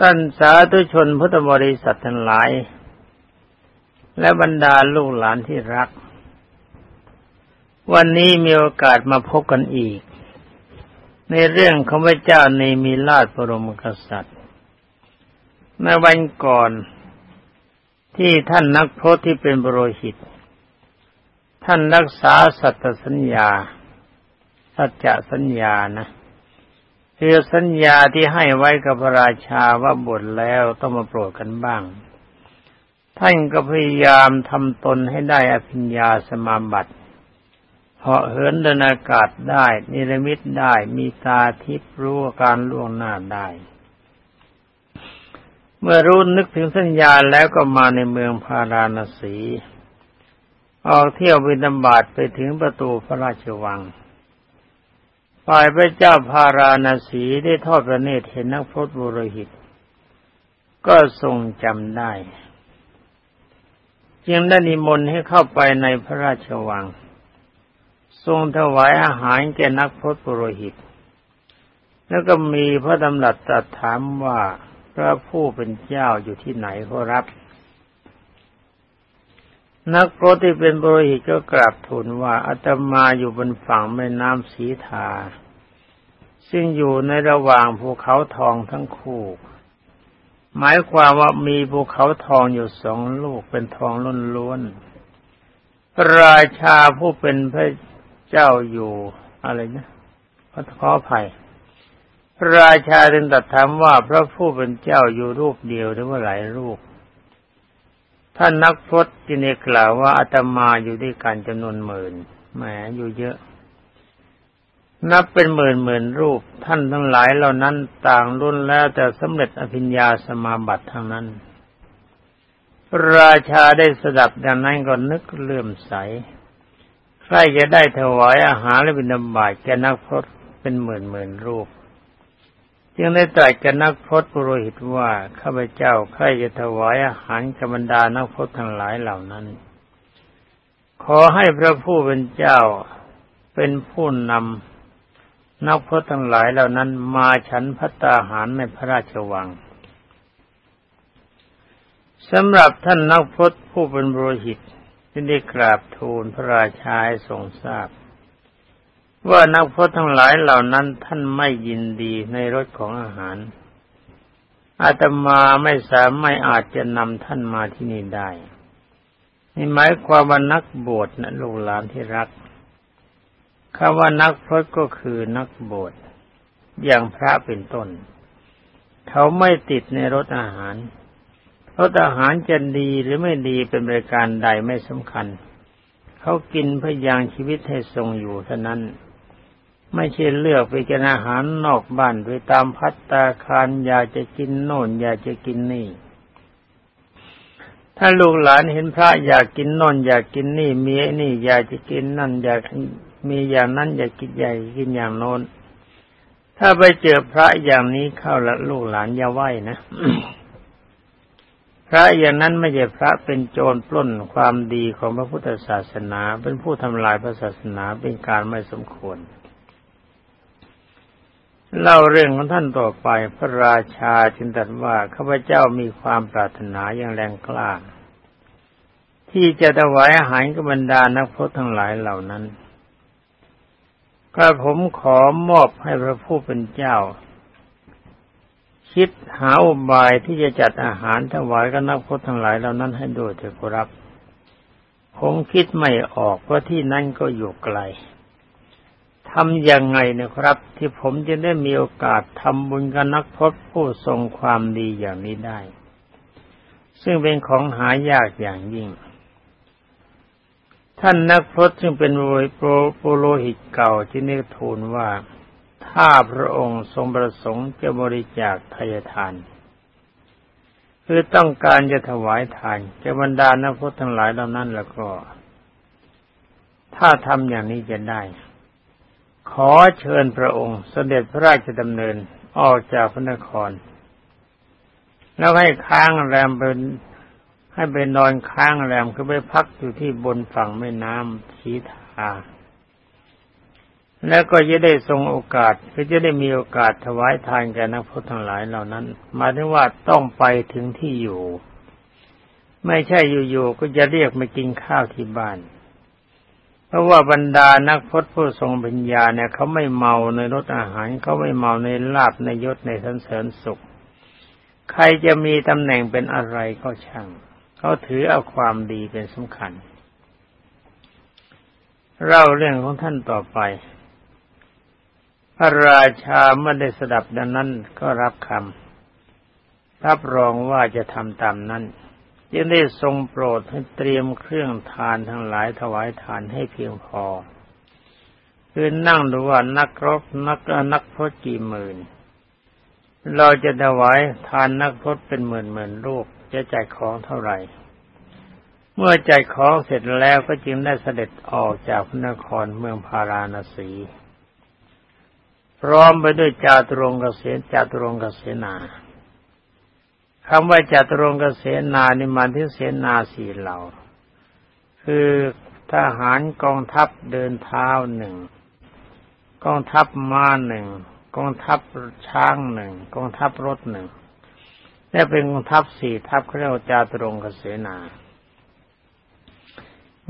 ท่านสาธุชนพุทธบริษัททั้งหลาย และบรรดาลูกหลานที่รัก วันนี้มีโอกาสมาพบกันอีก ในเรื่องของพระเจ้าในมีลาดพรมกษัตริย์ ในวันก่อนที่ท่านนักพรตที่เป็นบรหิต ท่านรักษาสัตสัญญา สัจจะสัญญานะ คือสัญญาที่ให้ไว้กับพระราชาว่าบทแล้วต้องมาโปรดกันบ้าง ท่านก็พยายามทำตนให้ได้อภิญญาสมาบัติเหาะเหินเดินอากาศได้ นิรมิตได้ มีตาทิพรู้การล่วงหน้าได้ เมื่อรู้นึกถึงสัญญาแล้วก็มาในเมืองพาราณสี ออกเที่ยวบินบาตไปถึงประตูพระราชวัง ฝ่ายพระเจ้าพาราณสีได้ทอดพระเนตรเห็นนักพรตบุรหิต ก็ทรงจำได้จึงได้นิมนต์ให้เข้าไปในพระราชวัง ทรงถวายอาหารแก่นักพรตบุรหิต แล้วก็มีพระดำรัสตรัสถามว่าพระผู้เป็นเจ้าอยู่ที่ไหนขอรับ นักโปรที่เป็นบริหิตก็กราบทูลว่าอาตมาอยู่บนฝั่งแม่น้ำสีทา ซึ่งอยู่ในระหว่างภูเขาทองทั้งคู่ หมายความว่ามีภูเขาทองอยู่สองลูกเป็นทองล้นล้วนพระราชาผู้เป็นพระเจ้าอยู่อะไรนะพระขอภัยพระราชาจึงตรัสถามว่าพระผู้เป็นเจ้าอยู่รูปเดียวหรือว่าหลายรูป ท่านนักพจน์จึงได้กล่าวว่าอาตมาอยู่ด้วยกันจำนวนหมื่นแหมอยู่เยอะ นับเป็นหมื่นหมื่นรูป ท่านทั้งหลายเหล่านั้นต่างรุ่นแล้วแต่สำเร็จอภิญญาสมาบัติทั้งนั้น ราชาได้สดับดังนั้นก็นึกเลื่อมใส ใครจะได้ถวายอาหารและบิณฑบาตแก่นักพรตเป็นหมื่นหมื่นรูป จึงได้ตรัสกับนักพรตปุโรหิตว่าข้าพเจ้าใครจะถวายอาหารกับบรรดานักพรตทั้งหลายเหล่านั้น ขอให้พระผู้เป็นเจ้าเป็นผู้นำนักพรตทั้งหลายเหล่านั้น มาฉันพัตตาหารในพระราชวังสำหรับท่านนักพรตผู้เป็นบรหิตที่ได้กราบทูลพระราชาให้ทรงทราบ ว่านักพจน์ทั้งหลายเหล่านั้นท่านไม่ยินดีในรสของอาหาร อาตมาไม่สามารถอาจจะนำท่านมาที่นี่ได้นี่หมายความว่านักบวชนะลูกหลานที่รักคำว่านักพรตก็คือนักบวชอย่างพระเป็นต้น เขาไม่ติดในรสอาหารรสอาหารจะดีหรือไม่ดีเป็นบริการใดไม่สำคัญ เขากินเพื่อยังชีวิตให้ทรงอยู่เท่านั้น ไม่ใช่เลือกไปกินอาหารนอกบ้านไปตามพัตตาคารอยากจะกินโน่นอยากจะกินนี่ ถ้าลูกหลานเห็นพระอยากกินโน่นอยากกินนี่มีไอ้นี่ อยากจะกินนั่น อยากมีอย่างนั้นอยากกินใหญ่กินอย่างโน้น ถ้าไปเจอพระอย่างนี้เข้าละลูกหลานอย่าไหวนะพระอย่างนั้นไม่ใช่พระเป็นโจรปล้นความดีของพระพุทธศาสนา เป็นผู้ทำลายพระศาสนาเป็นการไม่สมควร เล่าเรื่องของท่านต่อไปพระราชาจึงตรัสว่าข้าพเจ้ามีความปรารถนาอย่างแรงกล้า ที่จะถวายอาหารกับบรรดานักพรตทั้งหลายเหล่านั้นก็ผมขอมอบให้พระผู้เป็นเจ้า คิดหาอุบายที่จะจัดอาหารถวายกับนักพรตทั้งหลายเหล่านั้นให้โดยเถิดครับผมคิดไม่ออกเพราที่นั่นก็อยู่ไกล ทำยังไงนะครับ ที่ผมจะได้มีโอกาสทำบุญกับนักพจน์ผู้ทรงความดีอย่างนี้ได้ ซึ่งเป็นของหายากอย่างยิ่ง ท่านนักพจน์ซึ่งเป็นโปโลหิตเก่าที่นิทูลว่า ถ้าพระองค์ทรงประสงค์จะบริจาคทายทาน คือต้องการจะถวายทานแก่บรรดานักพจน์ทั้งหลายเหล่านั้นแล้วก็ ถ้าทำอย่างนี้จะได้ ขอเชิญพระองค์เสด็จพระราชดำเนินออกจากพระนคร แล้วให้ค้างแรมเป็นให้ไปนอนค้างแรมก็ไปพักอยู่ที่บนฝั่งแม่น้ำชีทา แล้วก็จะได้ทรงโอกาสก็จะได้มีโอกาสถวายทานแก่นักพรตทั้งหลายเหล่านั้นมาถึงว่าต้องไปถึงที่อยู่ ไม่ใช่อยู่ๆก็จะเรียกมากินข้าวที่บ้าน ราะว่าบรรดานักพจน์ผู้ทรงปัญญาเนี่ยเขาไม่เมาในรสอาหารเขาไม่เมาในลาบในยศในสันเสริญสุข ใครจะมีตำแหน่งเป็นอะไรก็ช่าง เขาถือเอาความดีเป็นสำคัญ เล่าเรื่องของท่านต่อไป พระราชาเมื่อได้สดับดังนั้นก็รับคำรับรองว่าจะทำตามนั้น จึงได้ทรงโปรดให้เตรียมเครื่องทานทั้งหลายถวายทานให้เพียงพอ คือนั่งดูว่านักรบนักนักพจกี่หมื่น เราจะถวายทานนักพจเป็นหมื่นหมื่นรูปจะจ่ายของเท่าไหร่ เมื่อจ่ายของเสร็จแล้วก็จึงได้เสด็จออกจากพระนครเมืองพาราณสีพร้อมไปด้วยจาตุรงกเกษจาตุรงกเกษนา คำว่าจาตุรงกเกษนานี่มันที่เสนาสี่เหล่า คือทหารกองทัพเดินเท้าหนึ่งกองทัพม้าหนึ่งกองทัพช้างหนึ่งกองทัพรถหนึ่งและเป็นกองทัพสี่ทัพเขาเรียกว่าจาตุรงกเกษนา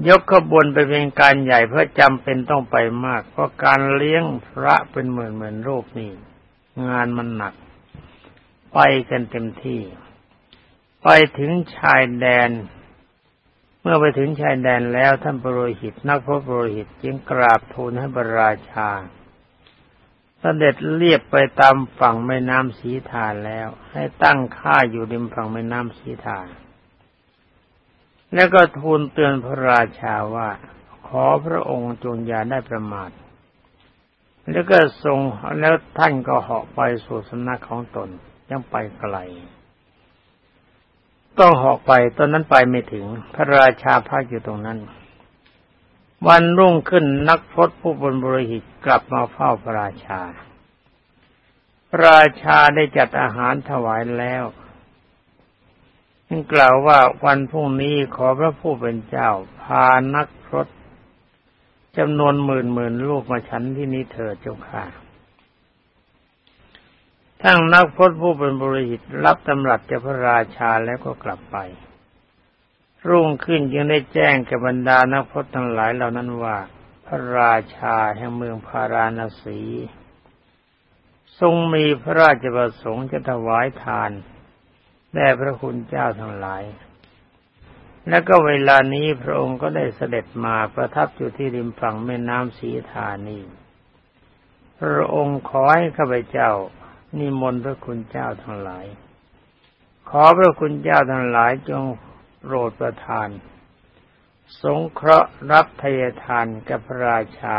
ยกขบวนไปเป็นการใหญ่เพื่อจำเป็นต้องไปมาก เพราะการเลี้ยงพระเป็นหมื่นหมื่นรูปนี่ งานมันหนัก ไปกันเต็มที่ ไปถึงชายแดน เมื่อไปถึงชายแดนแล้วท่านปรโรหิต นักพระปรโรหิตจึงกราบทูลให้บรราชาเสด็จเรียบไปตามฝั่งแม่น้ำสีทาแล้ว ให้ตั้งค่าอยู่ริมฝั่งแม่น้ำสีทาแล้วก็ทูลเตือนพระราชาว่า ขอพระองค์จงอย่าได้ประมาท แล้วก็ทรงแล้วท่านก็เหาะไปสู่สำนักของตน ยังไปไกลต้องหาะไปตอนนั้นไปไม่ถึง พระราชาพักอยู่ตรงนั้น วันรุ่งขึ้นนักพจผู้บนบริหิตกลับมาเฝ้าพระราชา พระราชาได้จัดอาหารถวายแล้วจึงกล่าวว่าวันพรุ่งนี้ขอพระผู้เป็นเจ้า พานักพรตจำนวนหมื่นหมื่นลูกมาฉันที่นี้เถิดเจ้าค่ะ ทั้งนักพรตผู้เป็นบริหิตรับตำรับจากพระราชาแล้วก็กลับไป รุ่งขึ้นจึงได้แจ้งกับบรรดานักพรตทั้งหลายเหล่านั้นว่า พระราชาแห่งเมืองพาราณสี ทรงมีพระราชประสงค์จะถวายทานแด่พระคุณเจ้าทั้งหลาย แล้วก็เวลานี้พระองค์ก็ได้เสด็จมาประทับอยู่ที่ริมฝั่งแม่น้ำสีธานี พระองค์ขอให้ข้าพเจ้า นิมนต์พระคุณเจ้าทั้งหลาย ขอพระคุณเจ้าทั้งหลายจงโปรดประทาน สงเคราะห์รับทายทานกับพระราชา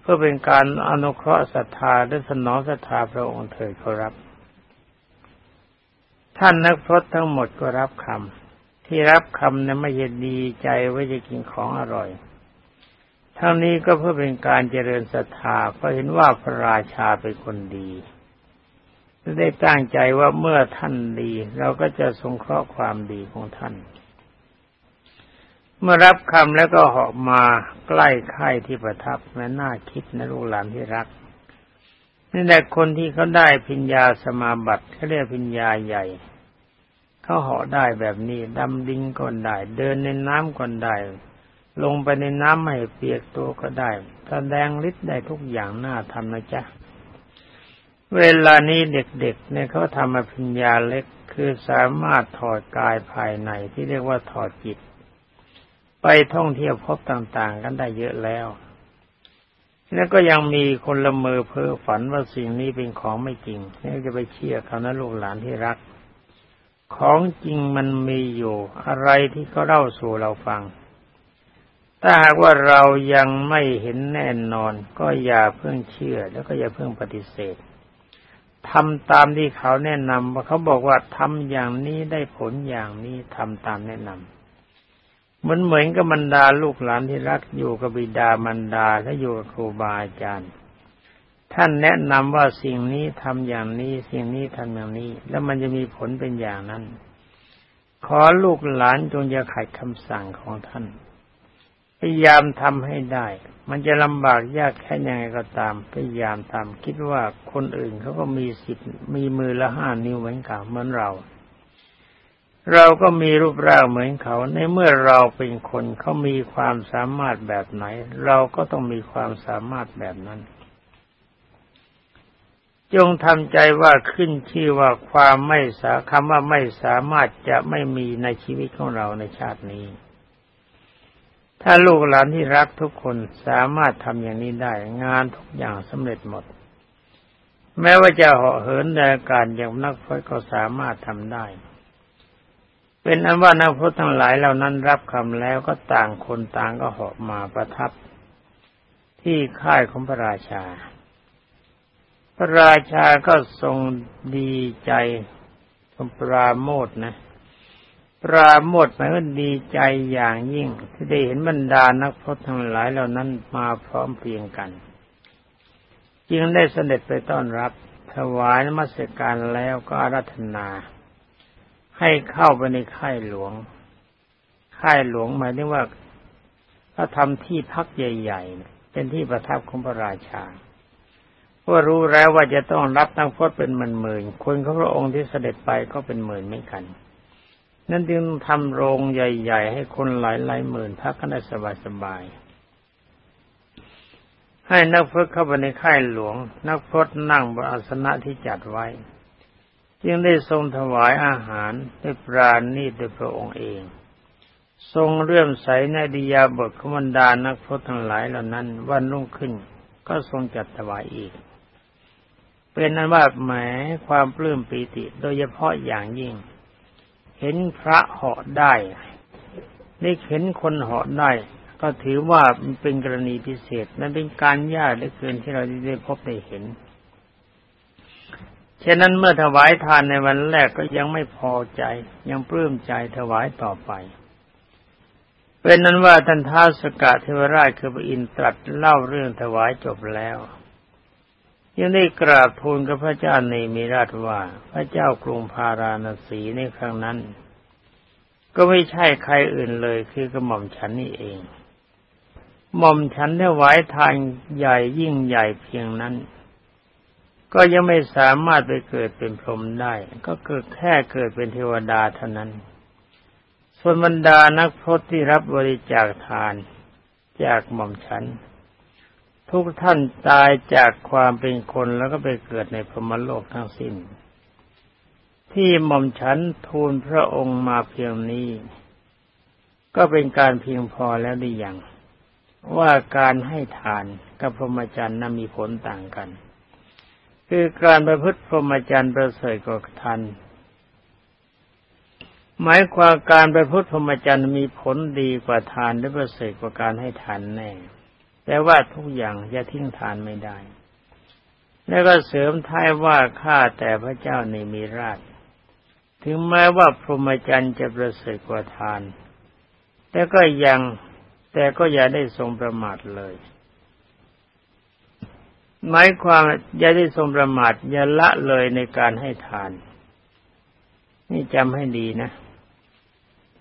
เพื่อเป็นการอนุเคราะห์ศรัทธาและสนองศรัทธาพระองค์เถิดขอรับ ท่านนักพรตทั้งหมดก็รับคำที่รับคำนั้นไม่ใช่ดีใจว่าจะกินของอร่อยทั้งนี้ก็เพื่อเป็นการเจริญศรัทธาเพราะเห็นว่าพระราชาเป็นคนดี ได้ตั้งใจว่าเมื่อท่านดี เราก็จะสงเคราะห์ความดีของท่าน เมื่อรับคำแล้วก็เหาะมาใกล้ค่ายที่ประทับแม้น่าคิดนะลูกหลานที่รักนี่แหละคนที่เขาได้พิญญาสมาบัติเขาเรียกพิญญาใหญ่เขาเหาะได้แบบนี้ดำดิงก็ได้ เดินในน้ำก็ได้ ลงไปในน้ำไม่เปียกตัวก็ได้แสดงฤทธิ์ได้ทุกอย่างน่าทำนะจ๊ะ เวลานี้เด็กๆเนี่ยเขาทำมาพิญญาเล็กคือสามารถถอดกายภายในที่เรียกว่าถอดจิต ไปท่องเที่ยวพบต่างๆ กันได้เยอะแล้ว แล้วก็ยังมีคนละเมอเพ้อฝันว่าสิ่งนี้เป็นของไม่จริงนี่จะไปเชื่อเขานะลูกหลานที่รัก ของจริงมันมีอยู่อะไรที่เขาเล่าสู่เราฟัง ถ้าหากว่าเรายังไม่เห็นแน่นอน ก็อย่าเพิ่งเชื่อแล้วก็อย่าเพิ่งปฏิเสธ ทำตามที่เขาแนะนำว่าเขาบอกว่าทำอย่างนี้ได้ผลอย่างนี้ทำตามแนะนำเหมือนเหมือนกับบรรดาลูกหลานที่รักอยู่กับบิดามารดาและอยู่กับครูบาอาจารย์ ท่านแนะนำว่าสิ่งนี้ทำอย่างนี้ สิ่งนี้ทำอย่างนี้ แล้วมันจะมีผลเป็นอย่างนั้น ขอลูกหลานจงอย่าขัดคำสั่งของท่าน พยายามทำให้ได้ มันจะลำบากยากแค่ยังไงก็ตาม พยายามทำคิดว่าคนอื่นเขาก็มีสิทธิ์มีมือละห้านิ้วเหมือนกันเหมือนเรา เราก็มีรูปร่างเหมือนเขา ในเมื่อเราเป็นคนเขามีความสามารถแบบไหน เราก็ต้องมีความสามารถแบบนั้นจงทำใจว่าขึ้นชื่อว่าความไม่สาคำว่าไม่สามารถจะไม่มีในชีวิตของเราในชาตินี้ ถ้าลูกหลานที่รักทุกคนสามารถทำอย่างนี้ได้ งานทุกอย่างสำเร็จหมด แม้ว่าจะเหาะเหินในอากาศอย่างนักพจก็สามารถทำได้ เป็นอันว่านักพจทั้งหลายเหล่านั้นรับคำแล้วก็ต่างคนต่างก็เหาะมาประทับ ที่ค่ายของพระราชา พระราชาก็ทรงดีใจทรงปราโมทนะ ปราโมทหมายว่าดีใจอย่างยิ่ง ที่ได้เห็นบรรดานักพรตทั้งหลายเหล่านั้นมาพร้อมเพรียงกัน จึงได้เสด็จไปต้อนรับ ถวายนมัสการแล้วก็อารัธนา ให้เข้าไปในค่ายหลวง ค่ายหลวงหมายถึงว่าถ้าทำที่พักใหญ่ๆ เป็นที่ประทับของพระราชาเพราะรู้แล้วว่าจะต้องรับนักพรตเป็นหมื่นๆคนของพระองค์ที่เสด็จไปก็เป็นหมื่นเหมือนกัน นั่นจึงทำโรงใหญ่ ๆ ให้คนหลายหลายหมื่นพักกันได้สบายๆให้นักพรตเข้าไปในค่ายหลวง นักพรตนั่งบนอาสนะที่จัดไว้ จึงได้ทรงถวายอาหารด้วยปราณีด้วยพระองค์เอง ทรงเลื่อมใสในดิยาบทขมันดานักพรตทั้งหลายเหล่านั้นวันรุ่งขึ้นก็ทรงจัดถวายอีก เป็นนั้นว่าแหมความปลื้มปีติโดยเฉพาะอย่างยิ่ง เห็นพระเหาะได้ได้เห็นคนเหาะได้ ก็ถือว่ามันเป็นกรณีพิเศษ มันเป็นการยากเหลือเกินที่เราได้พบได้เห็นฉะนั้นเมื่อถวายทานในวันแรกก็ยังไม่พอใจ ยังปลื้มใจถวายต่อไปเป็นนั้นว่าท่านท้าสกะเทวราชคือพระอินทร์ตรัสเล่าเรื่องถวายจบแล้ว ยังได้กราบทูลกับพระเจ้าในมิราชว่า พระเจ้ากรุงพาราณสีในครั้งนั้น ก็ไม่ใช่ใครอื่นเลยคือกระหม่อมฉันนี่เองหม่อมฉันได้ไว้ทางใหญ่ยิ่งใหญ่เพียงนั้น ก็ยังไม่สามารถไปเกิดเป็นพรหมได้ ก็เกิดแค่เกิดเป็นเทวดาเท่านั้น ส่วนบรรดานักพรตที่รับบริจาคทานจากหม่อมฉัน ทุกท่านตายจากความเป็นคนแล้วก็ไปเกิดในพรมโลกทั้งสิ้น ที่หม่อมฉันทูลพระองค์มาเพียงนี้ ก็เป็นการเพียงพอแล้วดีอย่างว่าการให้ทานกับพรหมจรรย์นั้นมีผลต่างกัน คือการประพฤติพรหมจรรย์ประเสริฐกว่าทานหมายความการประพฤติพรหมจรรย์มีผลดีกว่าทานและประเสริฐกว่าการให้ทานแน่ แต่ว่าทุกอย่างจะทิ้งทานไม่ได้ แล้วก็เสริมท้ายว่าข้าแต่พระเจ้าในมีราช ถึงแม้ว่าพรหมจรรย์จะประเสริฐกว่าทาน แต่ก็ยังแต่ก็อย่าได้ทรงประมาทเลยหมายความอย่าได้ทรงประมาทอย่าละเลยในการให้ทาน นี่จำให้ดีนะ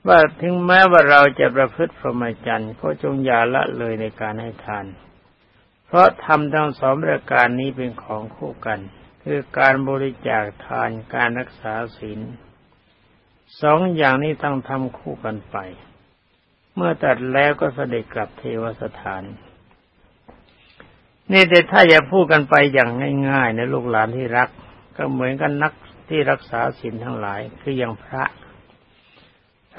ว่าถึงแม้ว่าเราจะประพฤติพรหมจรรย์ก็จงอย่าละเลยในการให้ทาน เพราะทำทั้งสองประการนี้เป็นของคู่กัน คือการบริจาคทานการรักษาศีลสองอย่างนี้ต้องทำคู่กันไป เมื่อตัดแล้วก็เสด็จกลับเทวสถาน นี่แต่ถ้าอย่าพูดกันไปอย่างง่ายๆในลูกหลานที่รัก ก็เหมือนกันนักที่รักษาศีลทั้งหลายคืออย่างพระ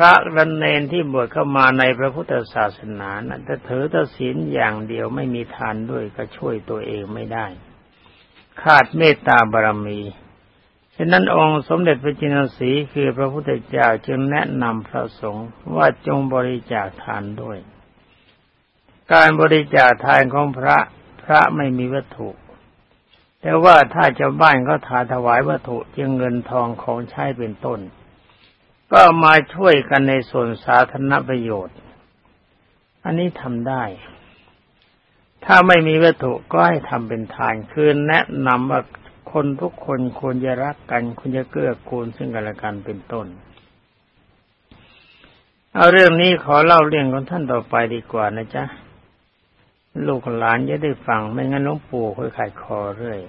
ระรันเนนที่บวชเข้ามาในพระพุทธศาสนานะแต่ถือตศีลอย่างเดียวไม่มีทานด้วยก็ช่วยตัวเองไม่ได้ ขาดเมตตาบารมีฉะนั้นองค์สมเด็จพระจินสีคือพระพุทธเจ้าจึงแนะนำพระสงฆ์ว่าจงบริจาคทานด้วย การบริจาคทานของพระพระไม่มีวัตถุ แต่ว่าถ้าชาวบ้านเขาถาถวายวัตถุจึงเงินทองของใช้เป็นต้น ก็มาช่วยกันในส่วนสาธารณประโยชน์ อันนี้ทำได้ ถ้าไม่มีวัตถุก็ให้ทำเป็นทานคือแนะนำว่าคนทุกคนควรจะรักกันควรจะเกื้อกูลซึ่งกันและกันเป็นต้น เอาเรื่องนี้ขอเล่าเรื่องของท่านต่อไปดีกว่านะจ๊ะ ลูกหลานจะได้ฟังไม่งั้นหลวงปู่ค่อยขายคอเรื่อย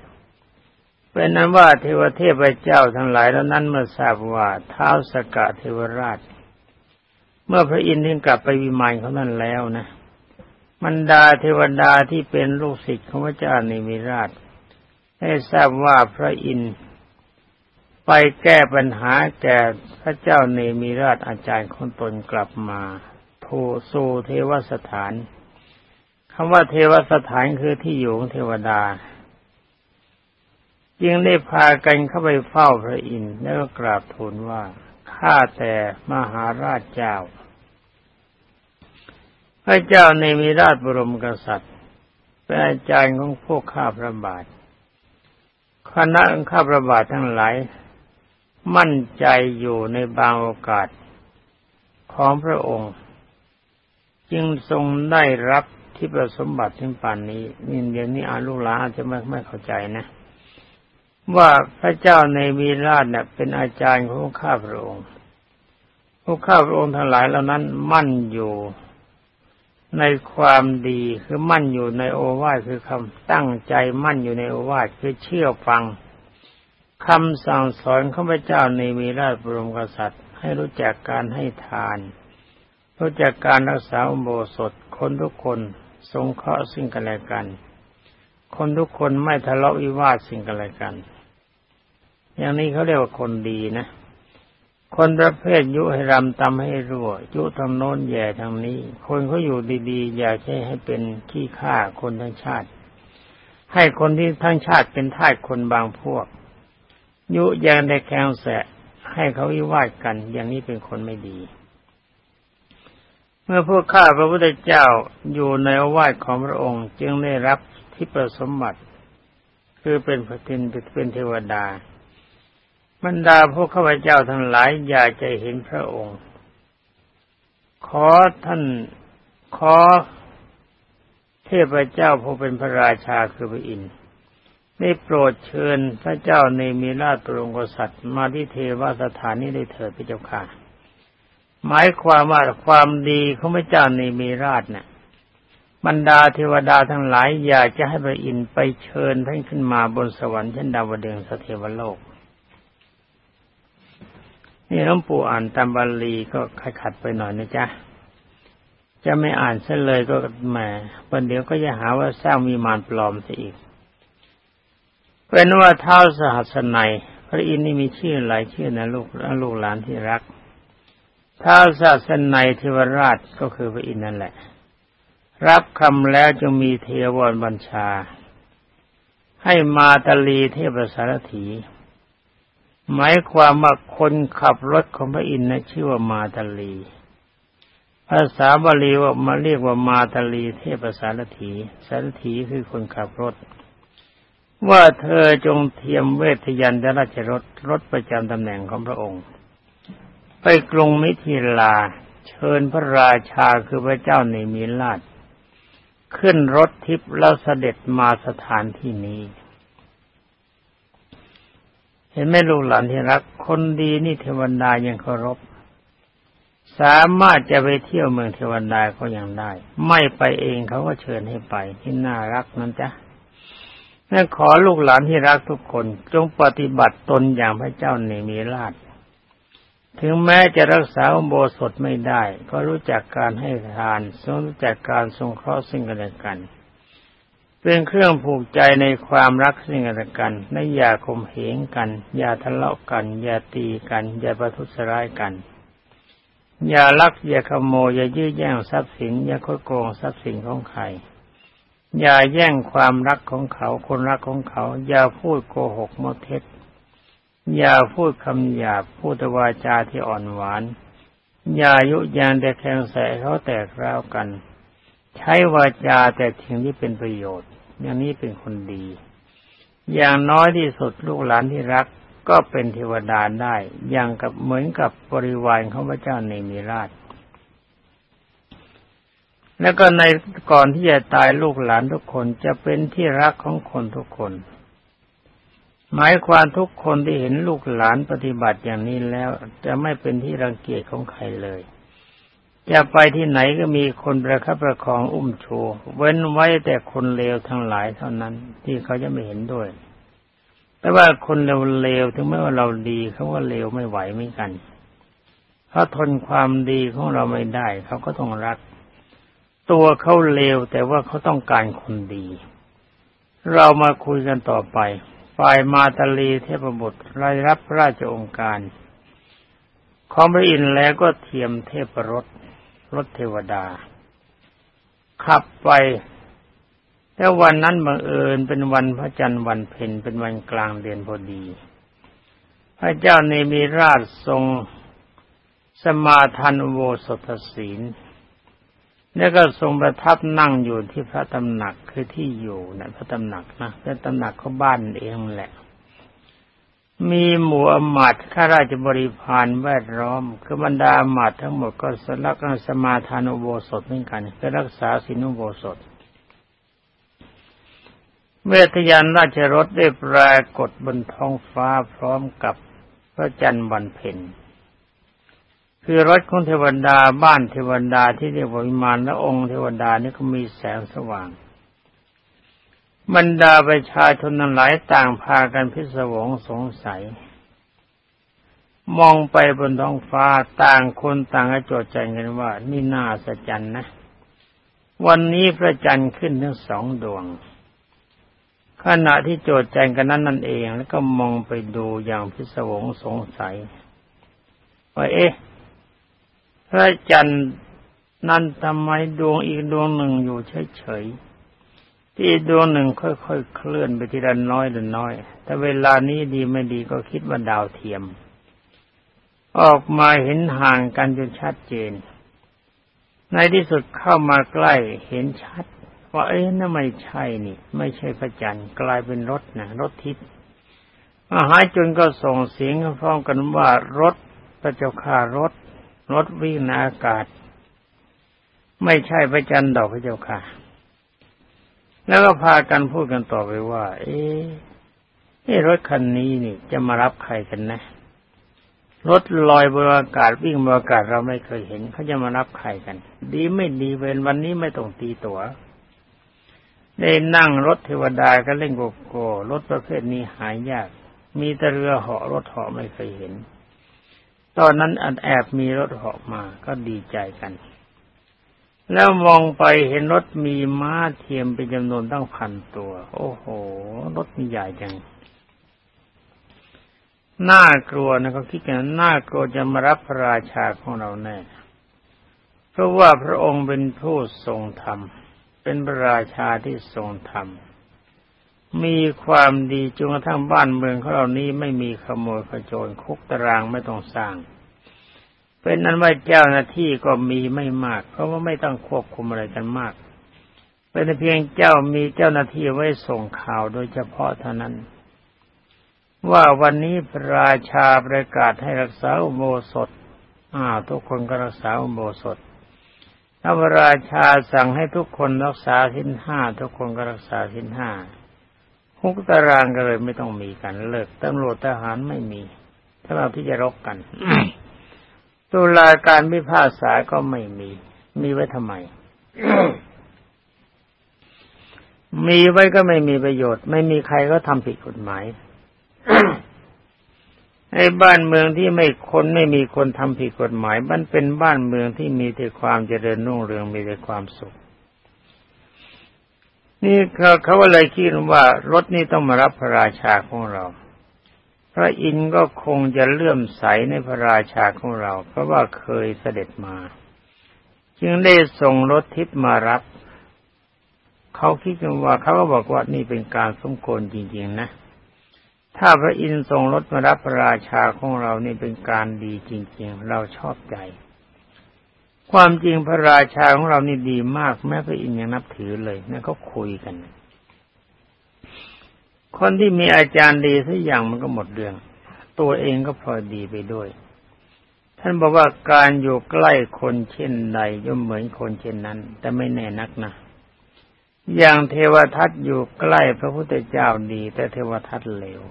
เป็นนั้นว่าเทวเทพเจ้าทั้งหลายแล้วนั้นเมื่อทราบว่าเท้าสกะเทวราช เมื่อพระอินทร์ถึงกลับไปวิมานเขานั้นแล้วนะมันดาเทวดาที่เป็นลูกศิษย์ของพระเจ้านิมิราช ให้ทราบว่าพระอินทร์ไปแก้ปัญหาแก่พระเจ้าเนมิราชอาจารย์ของตนกลับมาโทสูเทวสถานคำว่าเทวสถานคือที่อยู่ของเทวดา จึงได้พากันเข้าไปเฝ้าพระอินทร์แล้วก็กราบทูลว่าข้าแต่มหาราชเจ้า พระเจ้าในมีราชบรมกษัตริย์เป็นอาจารย์ของพวกข้าพระบาทคณะข้าพระบาททั้งหลาย มั่นใจอยู่ในบางโอกาสของพระองค์ จึงทรงได้รับที่ประสมบัติถึงป่านนี้นี่เดี๋ยวนี้อาลูลาอาจจะไม่ไม่เข้าใจนะ ว่าพระเจ้าในมีราชเนี่ยเป็นอาจารย์ของข้าพระองค์พวกข้าพระองค์ทั้งหลายเหล่านั้นมั่นอยู่ในความดีคือมั่นอยู่ในโอวาทคือคำตั้งใจมั่นอยู่ในโอวาทคือเชื่อฟังคำสั่งสอนข้าพเจ้าในมีราชบรมกษัตริย์ ให้รู้จักการให้ทาน รู้จักการรักษาอุโบสถคนทุกคนสงเคราะห์ซึ่งกันและกัน คนทุกคนไม่ทะเลาะวิวาทสิ่งกันและกัน อย่างนี้เขาเรียกว่าคนดีนะ คนประเภทยุให้รำตำให้รั่ว ยุทำโน้นแย่ทางนี้ คนเขาอยู่ดีๆ อย่าใช่ให้เป็นขี้ข้าคนทั้งชาติ ให้คนที่ทั้งชาติเป็นทาสคนบางพวก ยุแยงในแคงแสะให้เขาวิวาทกัน อย่างนี้เป็นคนไม่ดีเมื่อพวกข้าพระพุทธเจ้าอยู่ในอาวาสของพระองค์ จึงได้รับ ที่ประสมบัติ คือเป็นพระทินเป็นเทวดาบรรดาพวกข้าพเจ้าทั้งหลายอยากจะเห็นพระองค์ ขอท่านขอเทพเจ้าผู้เป็นพระราชาคือพระอินทร์ได้โปรดเชิญพระเจ้าในมีราชปรงกษัตริย์ มาที่เทวสถานนี้ได้เถิดพระเจ้าค่ะ หมายความว่าความดีของพระเจ้าในมีราชเนี่ย บรรดาเทวดาทั้งหลายอยากจะให้พระอินทร์ไปเชิญท่านขึ้นมาบนสวรรค์ชั้นดาวดึงสเทวโลก นี่หลวงปู่อ่านตามบาลีก็ขัดไปหน่อยนะจ๊ะ จะไม่อ่านซะเลยก็แหมประเดี๋ยวก็จะหาว่าสร้างมีมานปลอมซะอีก เป็นว่าเท้าสหัสนัยพระอินทร์นี่มีชื่อหลายชื่อนะลูกลูกหลานที่รักเท้าสหัสนัยเทวราชก็คือพระอินทร์นั่นแหละ รับคำแล้วจะมีเทวรบัญชา ให้มาตาลีเทพสารถีหมายความว่าคนขับรถของพระอินทร์นะชื่อว่ามาตาลี ภาษาบาลีว่ามาเรียกว่ามาตาลีเทพสารถีสารถีคือคนขับรถ ว่าเธอจงเทียมเวทยันตราชรถรถประจำตำแหน่งของพระองค์ ไปกรุงมิถิลา เชิญพระราชาคือพระเจ้าในมีลาด ขึ้นรถทิพย์แล้วเสด็จมาสถานที่นี้ เห็นไหมลูกหลานที่รัก คนดีนี่เทวดายังเคารพ สามารถจะไปเที่ยวเมืองเทวดาก็ยังได้ ไม่ไปเองเขาก็เชิญให้ไปที่น่ารักนั่นจ้ะและขอลูกหลานที่รักทุกคน จงปฏิบัติตนอย่างพระเจ้าเนมีราช ถึงแม้จะรักษาโบสถไม่ได้ ก็รู้จักการให้ทานทรงรู้จักการทรงเคราะห์ซึ่งกันและกัน เป็นเครื่องผูกใจในความรักซึ่งกันและกันและอย่าข่มเหงกัน อย่าทะเลาะกัน อย่าตีกัน อย่าประทุษร้ายกัน อย่าลักอย่าขโมยอย่ายื้อแย่งทรัพย์สิน อย่าคดโกงทรัพย์สินของใครอย่าแย่งความรักของเขาคนรักของเขา อย่าพูดโกหกมดเท็จ อย่าพูดคำหยาบพูดวาจาที่อ่อนหวาน อย่ายุยานแต่แข่งแสเขาแตกร้าวกัน ใช้วาจาแต่ทิ้งที่เป็นประโยชน์ อย่างนี้เป็นคนดี อย่างน้อยที่สุดลูกหลานที่รักก็เป็นเทวดาได้ อย่างกับเหมือนกับบริวารของพระเจ้าในมีราช แล้วก็ในก่อนที่จะตายลูกหลานทุกคนจะเป็นที่รักของคนทุกคน หมายความทุกคนที่เห็นลูกหลานปฏิบัติอย่างนี้แล้ว จะไม่เป็นที่รังเกียจของใครเลยจะไปที่ไหนก็มีคนประคับประคองอุ้มชู เว้นไว้แต่คนเลวทั้งหลายเท่านั้น ที่เขาจะไม่เห็นด้วย แต่ว่าคนเลวๆถึงแม้ว่าเราดีเขาว่าเลวไม่ไหวเหมือนกันเขาทนความดีของเราไม่ได้ เขาก็ต้องรัก ตัวเขาเลวแต่ว่าเขาต้องการคนดี เรามาคุยกันต่อไป ฝ่ายมาตาลีเทพบุตรรายรับราชองค์การ ของพระอินทร์แล้วก็เทียมเทพรถรถเทวดา ขับไป แต่วันนั้นบังเอิญเป็นวันพระจันทร์วันเพ็ญเป็นวันกลางเดือนพอดี พระเจ้าเนมีราชทรงสมาทานโวสถศีล แล้วก็ทรงประทับนั่งอยู่ที่พระตำหนักคือที่อยู่นะพระตำหนักนะเป็นตำหนักเขาบ้านเองแหละ มีหมู่อมาตข้าราชบริพารแวดล้อม คือบรรดาอมาตทั้งหมดก็สลักสมาทานุโวสถเหมือนกันเพื่อรักษาสินุโวสถเมื่อทยานราชรถได้ปรากฏบนท้องฟ้าพร้อมกับพระจันทร์วันเพ็ญ คือรถของเทวดาบ้านเทวดาที่เรียกว่าวิมานและองค์เทวดานี่ก็มีแสงสว่าง บรรดาประชาชนหลายต่างพากันพิศวงสงสัย มองไปบนท้องฟ้าต่างคนต่างกระจดใจกันว่า นี่น่าสัจจันนะ วันนี้พระจันทร์ขึ้นทั้งสองดวงขณะที่โจดใจกันนั้นนั่นเอง แล้วก็มองไปดูอย่างพิศวงสงสัยว่าเอ๊ะ พระจันทร์นั้นทำไมดวงอีกดวงหนึ่งอยู่เฉยๆที่ดวงหนึ่งค่อยๆเคลื่อนไปทีละน้อยละน้อย แต่เวลานี้ดีไม่ดีก็คิดว่าดาวเทียม ออกมาเห็นห่างกันจนชัดเจน ในที่สุดเข้ามาใกล้เห็นชัด ว่าเอ๊ะนั่นไม่ใช่นี่ ไม่ใช่พระจันทร์กลายเป็นรถนะรถทิพย์มหาจนก็ส่งเสียงพร้อมกันว่ารถพระเจ้าข่ารถ รถวิ่งในอากาศ ไม่ใช่พระจันทร์ดอกพระเจ้าค่ะ แล้วก็พากันพูดกันต่อไปว่า เอ๊ะรถคันนี้นี่ จะมารับใครกันนะ รถลอยบนอากาศวิ่งบนอากาศเราไม่เคยเห็นเขาจะมารับใครกัน ดีไม่ดีเวนวันนี้ไม่ต้องตีตัว๋วได้นั่งรถเทวดาก็เล่นโกโก้รถประเภทนี้หายยาก มีแต่เรือเหาะรถเหาะไม่เคยเห็น ตอนนั้นอันแอบมีรถเหาะมาก็ดีใจกัน แล้วมองไปเห็นรถมีม้าเทียมเป็นจำนวนตั้งพันตัว โอ้โห รถมีใหญ่จังน่ากลัวนะเขาคิดกันน่ากลัวจะมารับพระราชาของเราแน่ เพราะว่าพระองค์เป็นผู้ทรงธรรม เป็นพระราชาที่ทรงธรรม มีความดีจนกระทั่งบ้านเมืองของเรานี้ไม่มีขโมยขโจรคุกตารางไม่ต้องสร้าง เป็นนั้นว่าเจ้าหน้าที่ก็มีไม่มาก เพราะว่าไม่ต้องควบคุมอะไรกันมาก เป็นเพียงเจ้ามีเจ้าหน้าที่ไว้ส่งข่าวโดยเฉพาะเท่านั้น ว่าวันนี้พระราชาประกาศให้รักษาอุโบสถอ้าวทุกคนก็รักษาอุโบสถถ้าพระราชาสั่งให้ทุกคนรักษาสินห้าทุกคนก็รักษาสินห้า ฮุกตารางก็เลยไม่ต้องมีกันเลิกตำรวจทหารไม่มีถ้าเราที่จะรบกันตุลาการพิพากษาก็ไม่มี มีไว้ทำไม มีไว้ก็ไม่มีประโยชน์ ไม่มีใครก็ทำผิดกฎหมายไอ้บ้านเมืองที่ไม่คนไม่มีคนทำผิดกฎหมาย มันเป็นบ้านเมืองที่มีแต่ความเจริญรุ่งเรืองมีแต่ความสุข นี่เขาเขาเลยคิดว่ารถนี้ต้องมารับพระราชาของเรา พระอินทร์ก็คงจะเลื่อมใสในพระราชาของเรา เพราะว่าเคยเสด็จมา จึงได้ส่งรถทิพย์มารับ เขาคิดกันว่าเขาก็บอกว่านี่เป็นการสมควรจริงๆนะ ถ้าพระอินทร์ส่งรถมารับพระราชาของเรานี่เป็นการดีจริง ๆ เราชอบใจ ความจริงพระราชาของเรานี่ดีมาก แม้พระอินทร์ยังนับถือเลยนั่นเขาคุยกัน คนที่มีอาจารย์ดีสักอย่างมันก็หมดเรื่อง ตัวเองก็พอดีไปด้วย ท่านบอกว่าการอยู่ใกล้คนเช่นใดย่อมเหมือนคนเช่นนั้น แต่ไม่แน่นักนะอย่างเทวทัตอยู่ใกล้พระพุทธเจ้าดี แต่เทวทัตเลว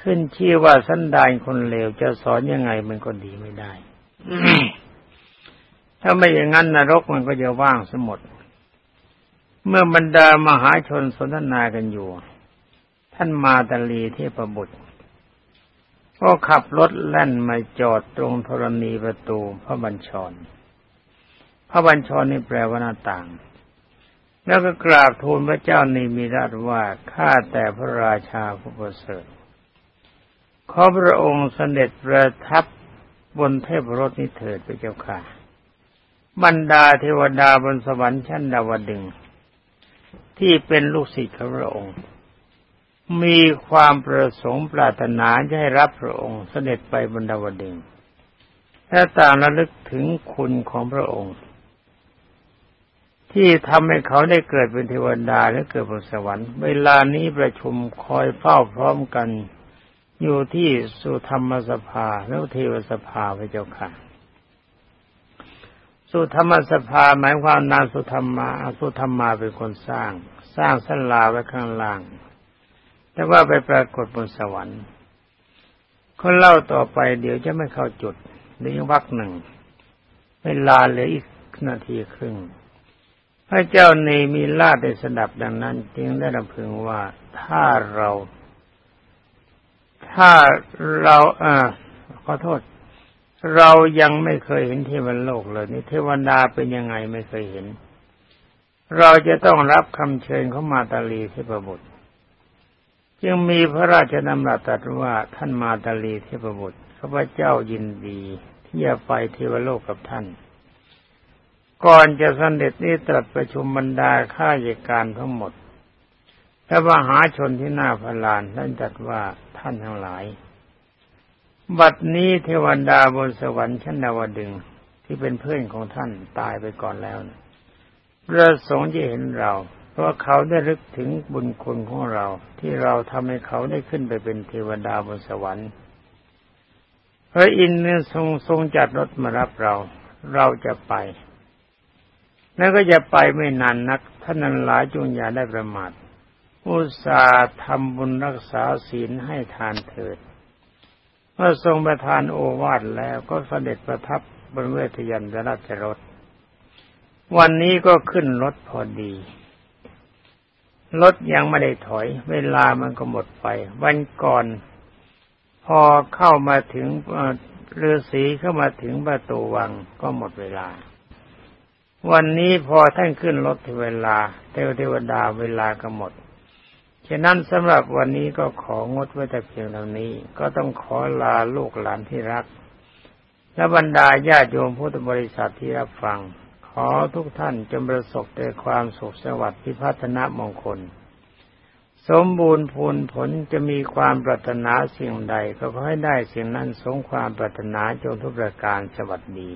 ขึ้นชื่อว่าสันดานคนเลวจะสอนยังไงมันก็ดีไม่ได้ ถ้าไม่อย่างนั้นนรกมันก็จะว่างสมด เมื่อบรรดามหาชนสนทนากันอยู่ ท่านมาตาลีเทพบุตร ก็ขับรถแล่นมาจอดตรงธรณีประตูพระบัญชร พระบัญชรนี่แปลว่าหน้าต่าง แล้วก็กราบทูลพระเจ้านีมีราชว่าข้าแต่พระราชาผู้ประเสริฐขอพระองค์เสด็จประทับบนเทพรถนี้เถิดพระเจ้าค่ะ บรรดาเทวดาบนสวรรค์ชั้นดาวดึง ที่เป็นลูกศิษย์ของพระองค์ มีความประสงค์ปรารถนาจะให้รับพระองค์เสด็จไปบนดาวดึงและต่างระลึกถึงคุณของพระองค์ ที่ทำให้เขาได้เกิดเป็นเทวดาและเกิดบนสวรรค์ เวลานี้ประชุมคอยเฝ้าพร้อมกัน อยู่ที่สุธรรมสภาแล้วเทวสภาพระเจ้าค่ะ สุธรรมสภาหมายความนามสุธรรมาสุธรรมาเป็นคนสร้าง สร้างสันลาไว้ข้างล่าง แต่ว่าไปปรากฏบนสวรรค์คนเล่าต่อไปเดี๋ยวจะไม่เข้าจุดหรือวักหนึ่งเวลาเหลืออีกนาทีครึ่ง พระเจ้าเนมีลาดได้สดับดังนั้น จึงได้รำพึงว่าถ้าเรา ถ้าเรา อ่าขอโทษ เรายังไม่เคยเห็นเทวโลกเลยนี่เทวดาเป็นยังไงไม่เคยเห็น เราจะต้องรับคำเชิญของมาตาลีเทพบุตร จึงมีพระราชดำรัสตรัสว่าท่านมาตาลีเทพบุตรข้าพเจ้ายินดี ที่จะไปเทวโลกกับท่าน ก่อนจะสเสด็จนี้ตรัสประชุมบรรดาข้าราชการทั้งหมดและมหาชนที่หน้าพลานท่านจัดว่าท่านทั้งหลาย บัดนี้เทวดาบนสวรรค์ชั้นดาวดึงที่เป็นเพื่อนของท่านตายไปก่อนแล้วนะประสงค์จะเห็นเรา เพราะเขาได้รึกถึงบุญคุณของเรา ที่เราทำให้เขาได้ขึ้นไปเป็นเทวดาบนสวรรค์พระอินทร์เนี่ยทรงทรงจัดรถมารับเรา เราจะไป แล้วก็จะไปไม่นานนัก ท่านนั้นหลายจุงอย่าได้ประมาทอุตสาห์ทำบุญรักษาศีลให้ทานเถิด เมื่อทรงประทานโอวาทแล้วก็เสด็จประทับบนเวทยันตราชรถ วันนี้ก็ขึ้นรถพอดี รถยังไม่ได้ถอย เวลามันก็หมดไป วันก่อน พอเข้ามาถึงเรือสีเข้ามาถึงประตูวังก็หมดเวลา วันนี้พอท่านขึ้นรถถึงเวลา เทวเทวดาเวลาก็หมด ฉะนั้นสำหรับวันนี้ก็ของดไว้แต่เพียงเท่านี้ ก็ต้องขอลาลูกหลานที่รัก และบรรดาญาติโยมพุทธบริษัทที่รับฟัง ขอทุกท่านจงประสบแต่ความสุขสวัสดิ์พิพัฒนมงคล สมบูรณ์ผลผลจะมีความปรารถนาสิ่งใด ก็ขอให้ได้สิ่งนั้นสงความปรารถนาจงทุกประการสวัสดี